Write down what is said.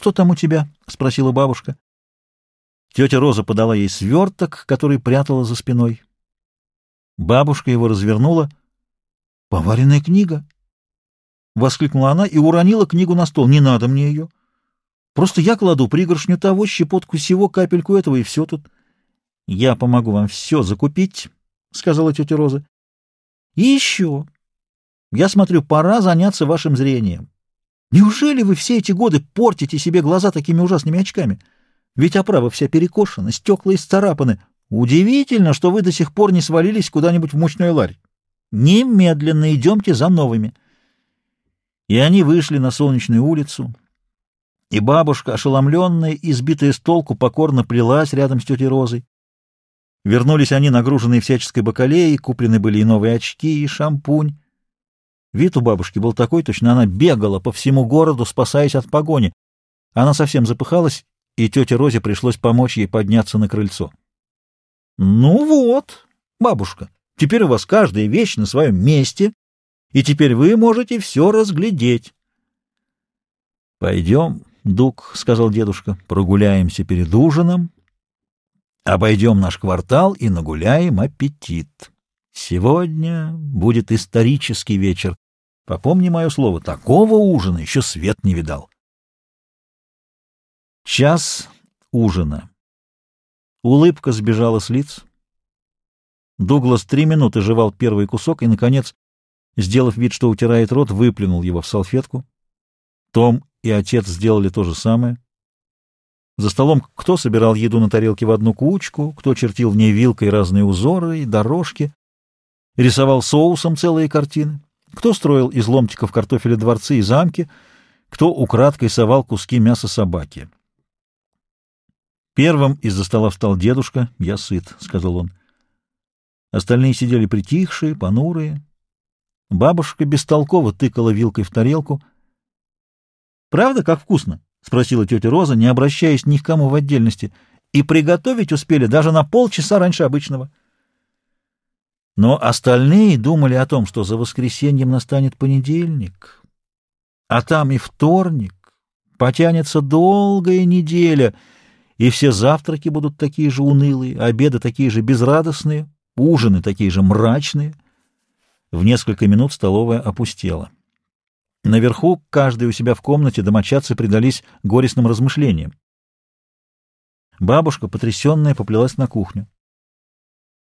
что там у тебя?» — спросила бабушка. Тетя Роза подала ей сверток, который прятала за спиной. Бабушка его развернула. «Поваренная книга!» — воскликнула она и уронила книгу на стол. «Не надо мне ее. Просто я кладу пригоршню того, щепотку всего, капельку этого, и все тут. Я помогу вам все закупить», — сказала тетя Роза. «И еще. Я смотрю, пора заняться вашим зрением. Неужели вы все эти годы портите себе глаза такими ужасными очками? Ведь оправа вся перекошена, стекла исцарапаны. Удивительно, что вы до сих пор не свалились куда-нибудь в мучной ларь. Немедленно идемте за новыми». И они вышли на солнечную улицу, и бабушка, ошеломленная, избитая с толку, покорно плелась рядом с тетей Розой. Вернулись они, нагруженные всяческой бакалеей, куплены были и новые очки, и шампунь. Вид у бабушки был такой, точно она бегала по всему городу, спасаясь от погони. Она совсем запыхалась, и тете Розе пришлось помочь ей подняться на крыльцо. — Ну вот, бабушка, теперь у вас каждая вещь на своем месте, и теперь вы можете все разглядеть. — Пойдем, Дук, — сказал дедушка, — прогуляемся перед ужином, обойдем наш квартал и нагуляем аппетит. Сегодня будет исторический вечер. Попомни мое слово, такого ужина еще свет не видал. Час ужина. Улыбка сбежала с лиц. Дуглас три минуты жевал первый кусок и, наконец, сделав вид, что утирает рот, выплюнул его в салфетку. Том и отец сделали то же самое. За столом кто собирал еду на тарелке в одну кучку, кто чертил в ней вилкой разные узоры и дорожки, рисовал соусом целые картины, кто строил из ломтиков картофеля дворцы и замки, кто украдкой совал куски мяса собаки. Первым из-за стола встал дедушка. «Я сыт», — сказал он. Остальные сидели притихшие, понурые. Бабушка бестолково тыкала вилкой в тарелку. «Правда, как вкусно?» — спросила тетя Роза, не обращаясь ни к кому в отдельности. «И приготовить успели даже на полчаса раньше обычного». Но остальные думали о том, что за воскресеньем настанет понедельник, а там и вторник, потянется долгая неделя, и все завтраки будут такие же унылые, обеды такие же безрадостные, ужины такие же мрачные. В несколько минут столовая опустела. Наверху, каждый у себя в комнате, домочадцы предались горестным размышлениям. Бабушка, потрясенная, поплелась на кухню.